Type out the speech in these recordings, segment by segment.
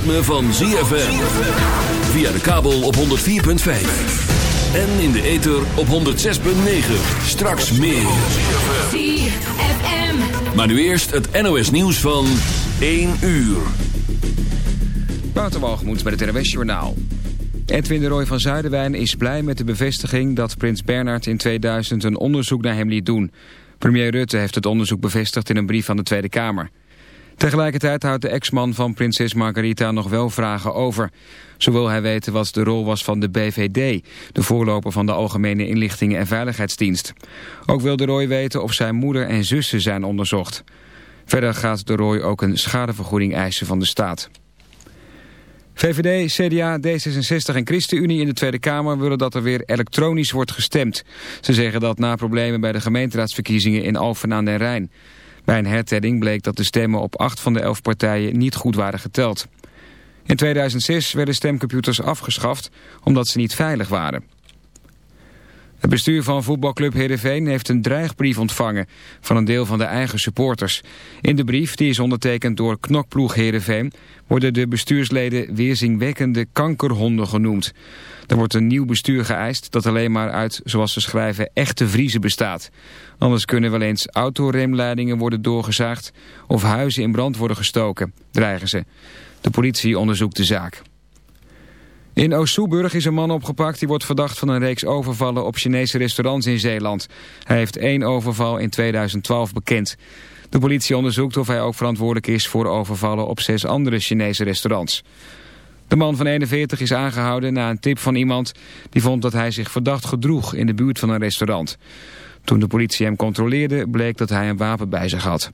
ritme van ZFM. Via de kabel op 104.5. En in de ether op 106.9. Straks meer. ZFM. Maar nu eerst het NOS nieuws van 1 uur. Wouter bij het NOS Journaal. Edwin de Roy van Zuiderwijn is blij met de bevestiging dat prins Bernhard in 2000 een onderzoek naar hem liet doen. Premier Rutte heeft het onderzoek bevestigd in een brief van de Tweede Kamer. Tegelijkertijd houdt de ex-man van prinses Margarita nog wel vragen over. Zo wil hij weten wat de rol was van de BVD, de voorloper van de Algemene Inlichtingen en Veiligheidsdienst. Ook wil de Roy weten of zijn moeder en zussen zijn onderzocht. Verder gaat de Roy ook een schadevergoeding eisen van de staat. VVD, CDA, D66 en ChristenUnie in de Tweede Kamer willen dat er weer elektronisch wordt gestemd. Ze zeggen dat na problemen bij de gemeenteraadsverkiezingen in Alphen aan den Rijn. Bij een hertelling bleek dat de stemmen op acht van de elf partijen niet goed waren geteld. In 2006 werden stemcomputers afgeschaft omdat ze niet veilig waren. Het bestuur van voetbalclub Heerenveen heeft een dreigbrief ontvangen van een deel van de eigen supporters. In de brief, die is ondertekend door knokploeg Heerenveen, worden de bestuursleden weerzingwekkende kankerhonden genoemd. Er wordt een nieuw bestuur geëist dat alleen maar uit, zoals ze schrijven, echte vriezen bestaat. Anders kunnen wel eens autoremleidingen worden doorgezaagd of huizen in brand worden gestoken, dreigen ze. De politie onderzoekt de zaak. In Oost-Soeburg is een man opgepakt die wordt verdacht van een reeks overvallen op Chinese restaurants in Zeeland. Hij heeft één overval in 2012 bekend. De politie onderzoekt of hij ook verantwoordelijk is voor overvallen op zes andere Chinese restaurants. De man van 41 is aangehouden na een tip van iemand die vond dat hij zich verdacht gedroeg in de buurt van een restaurant. Toen de politie hem controleerde bleek dat hij een wapen bij zich had.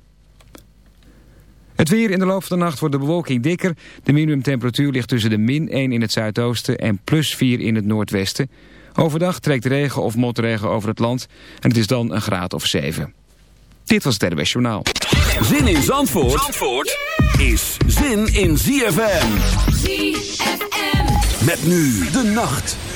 Het weer in de loop van de nacht wordt de bewolking dikker. De minimumtemperatuur ligt tussen de min 1 in het zuidoosten en plus 4 in het noordwesten. Overdag trekt regen of motregen over het land en het is dan een graad of 7. Dit was het RWS Journaal. Zin in Zandvoort, Zandvoort is zin in ZFM. ZFM. Met nu de nacht.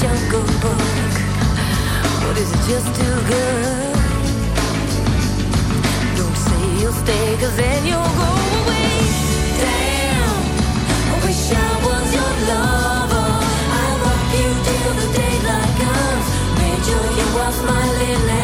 jungle book? Or is it just too good? Don't say you'll stay, cause then you'll go away. Damn, I wish I was your lover. I love you till the daylight comes. Made sure you are smiling.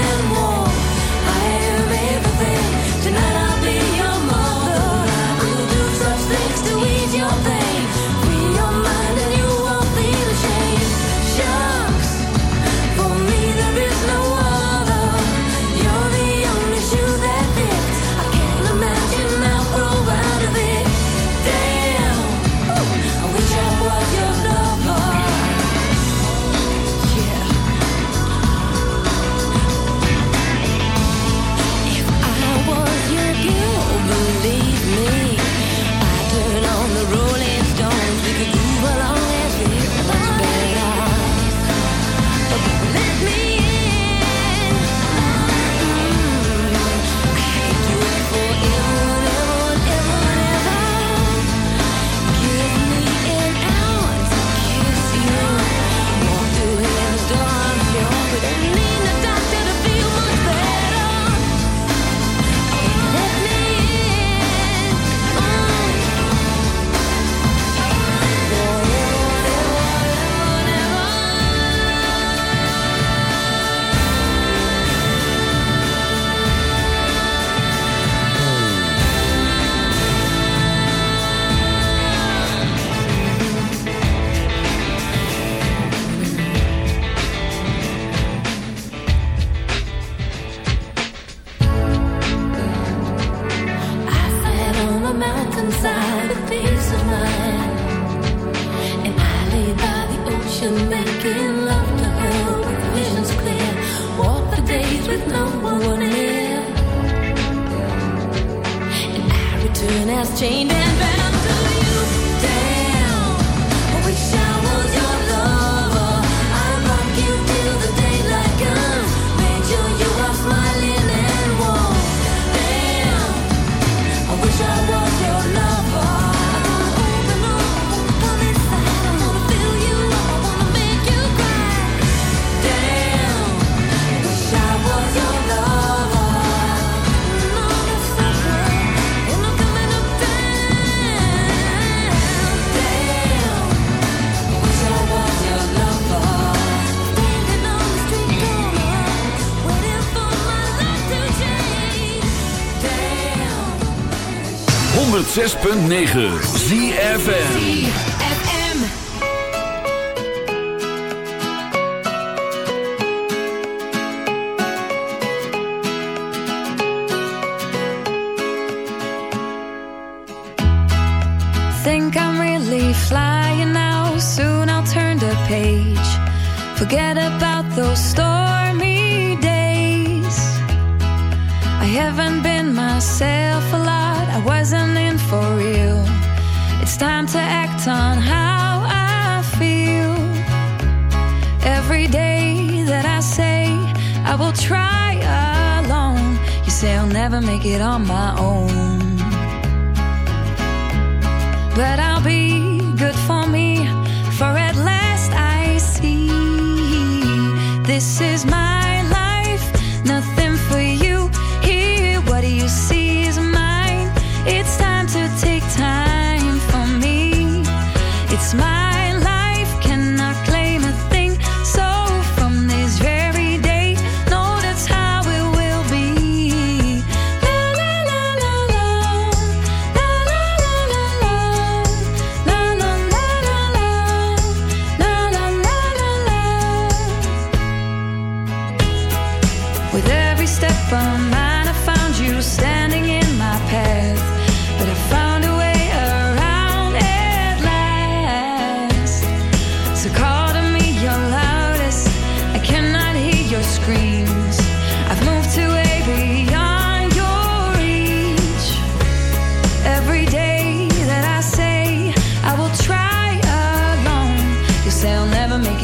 106.9 ZFN on how I feel. Every day that I say I will try alone, you say I'll never make it on my own. But I'll be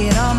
it all.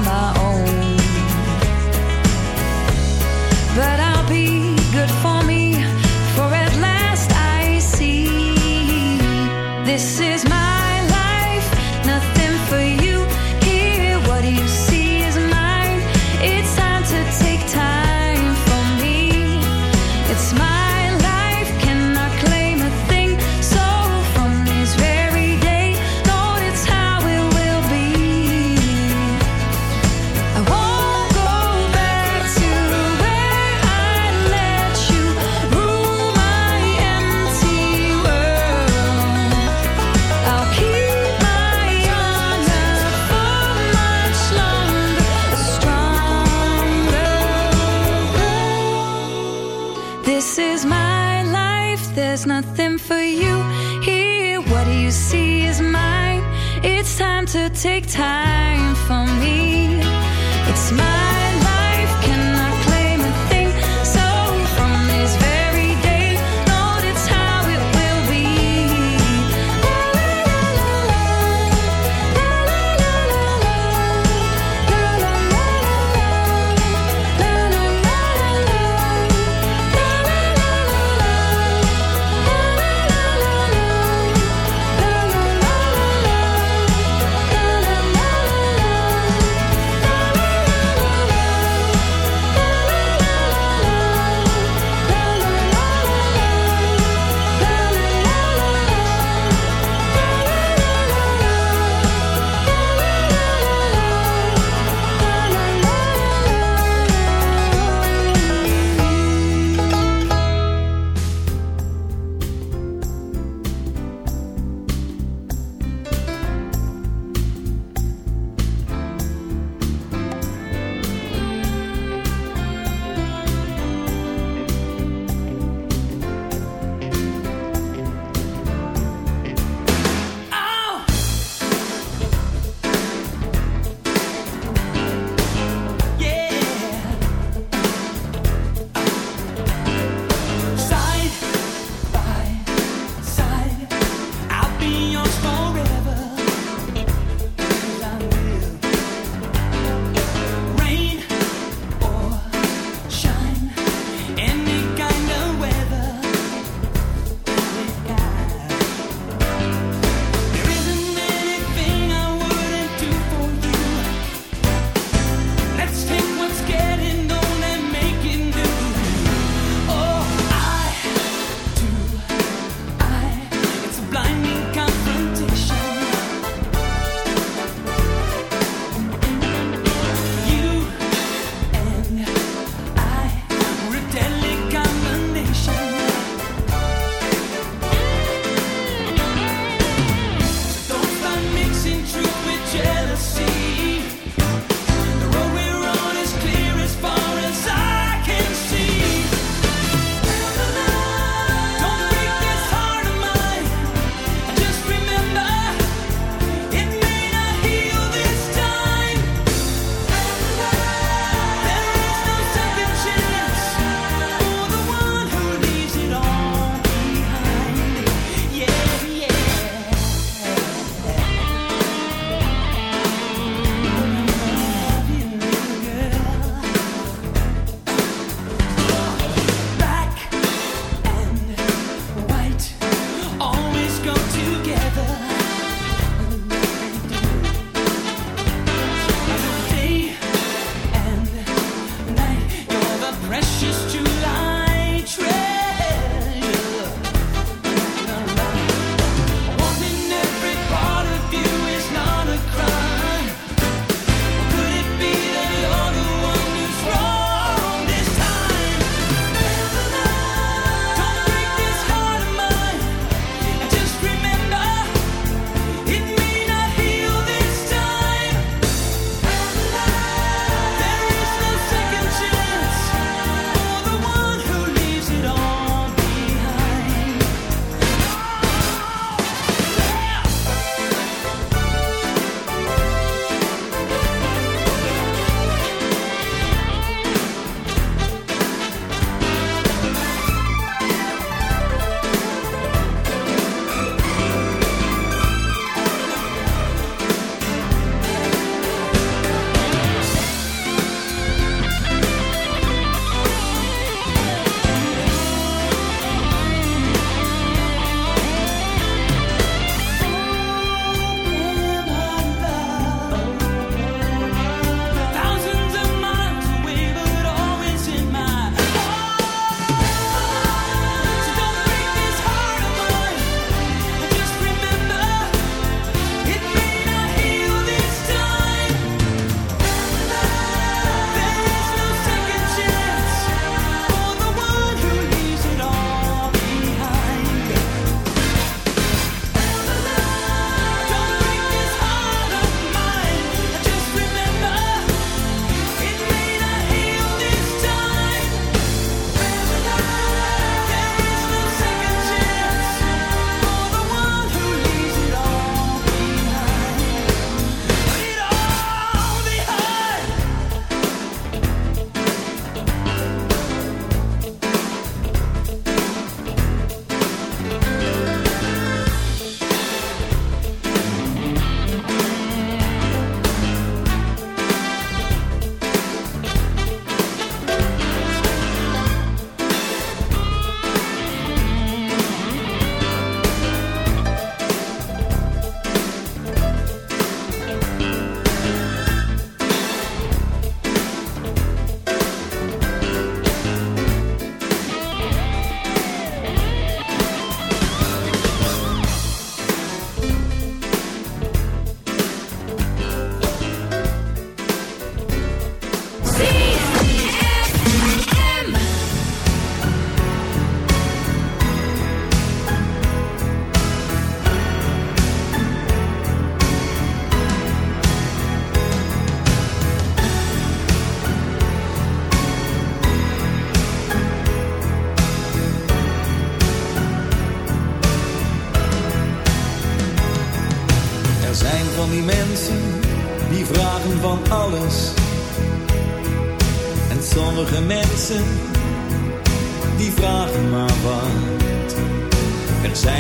Take time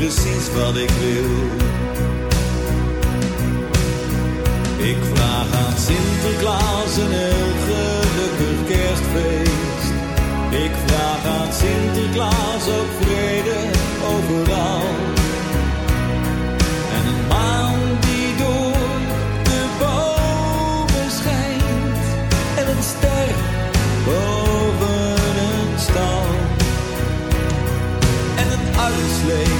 precies wat ik wil. Ik vraag aan Sinterklaas een heel gelukkig kerstfeest. Ik vraag aan Sinterklaas ook vrede overal. En een maan die door de bomen schijnt. En een ster boven een stal. En een oude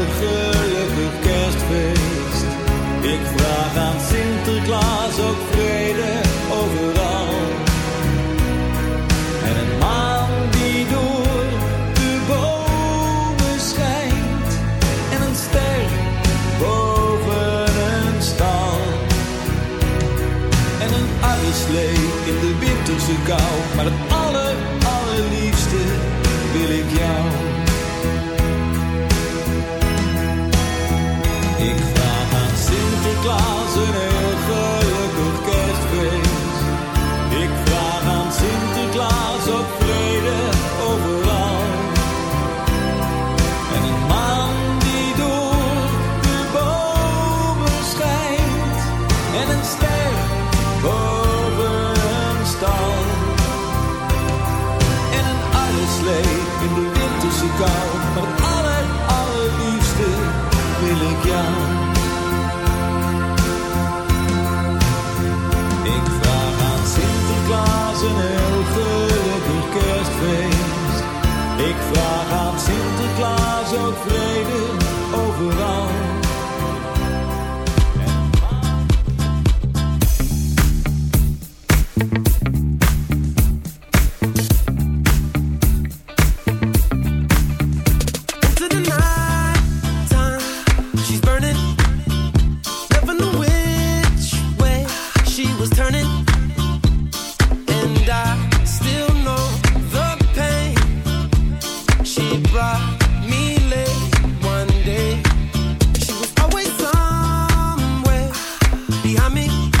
me.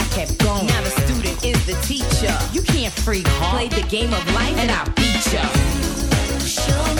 I kept going. Now the student is the teacher. You can't freak, huh? Played the game of life and I beat ya. Show me.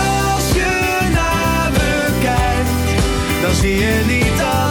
zie je niet alles.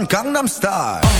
van Gangnam Style.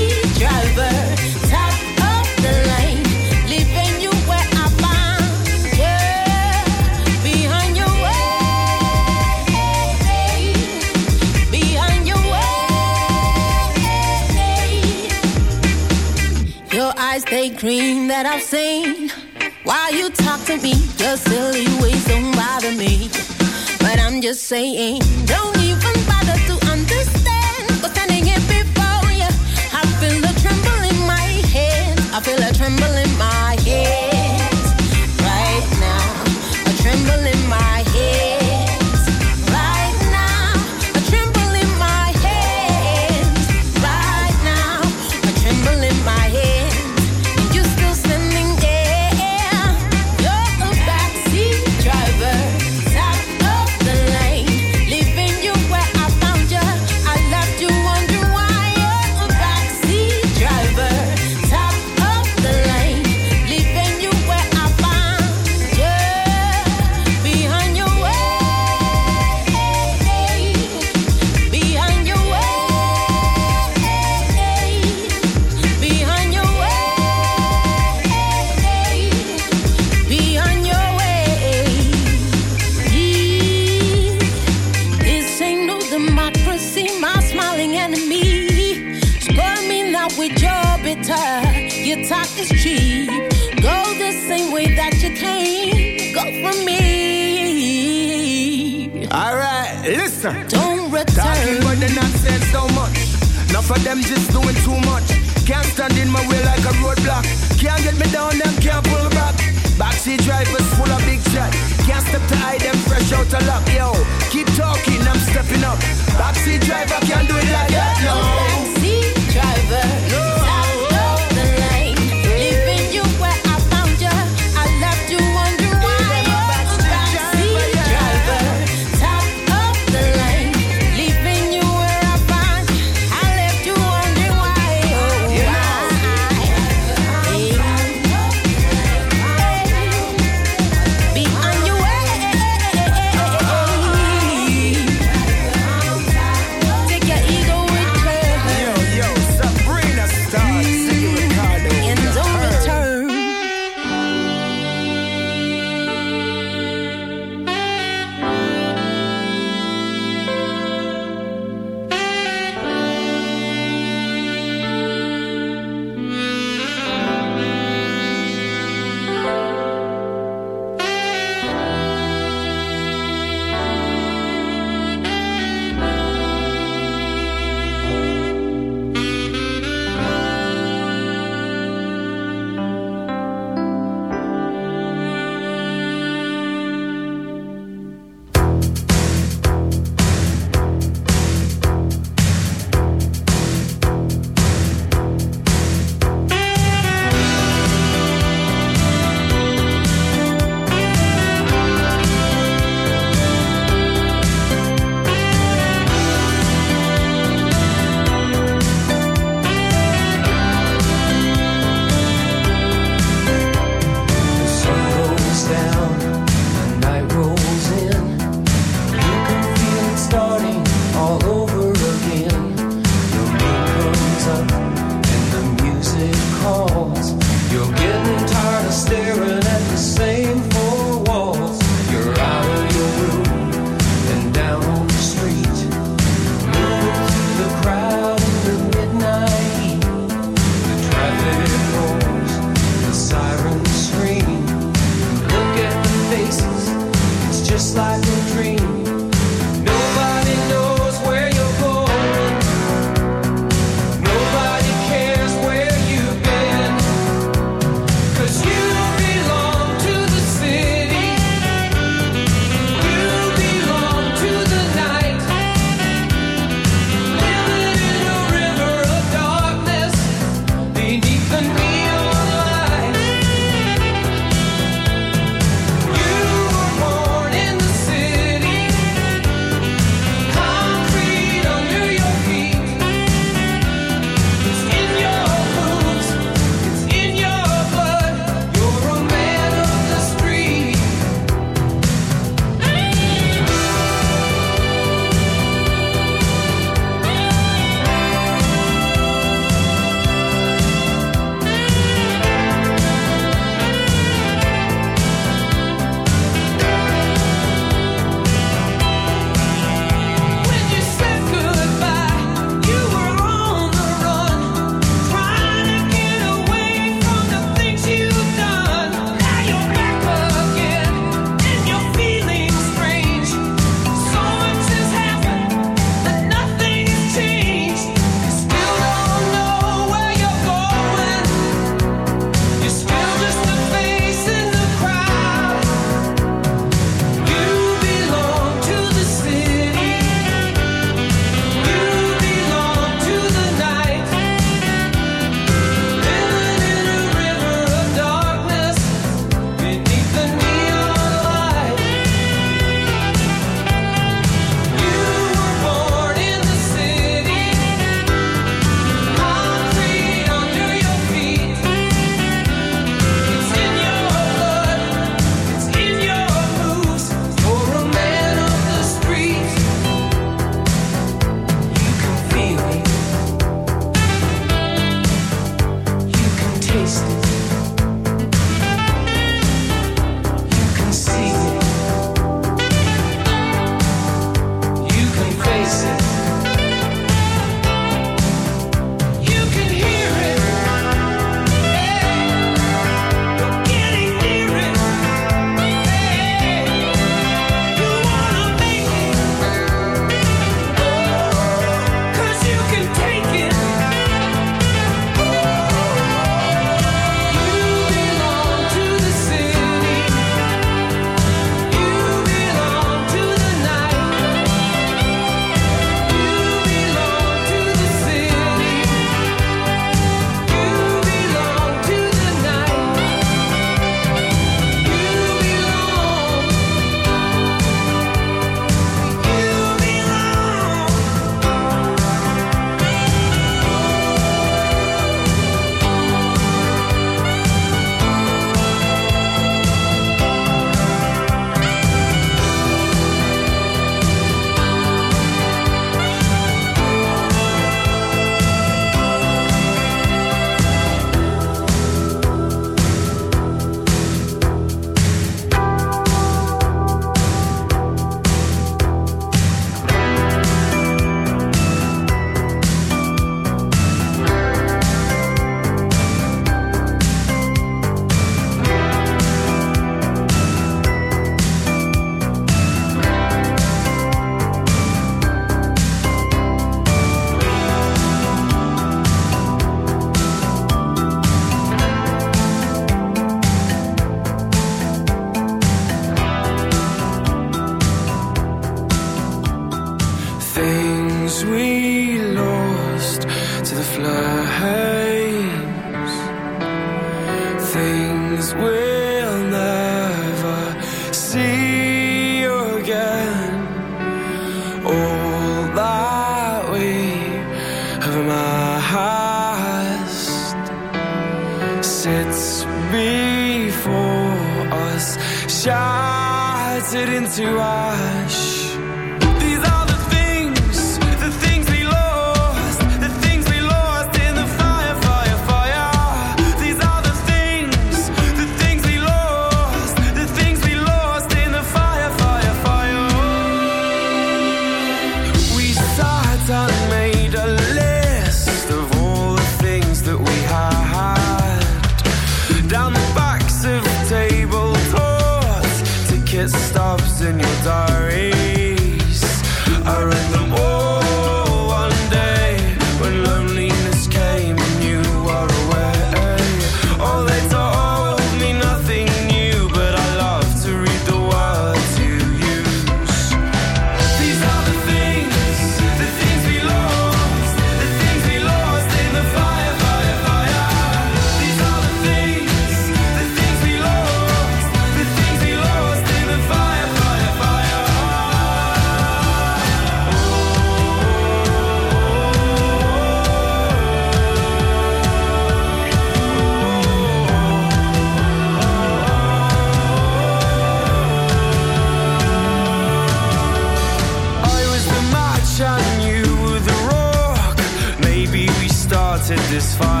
started this fire.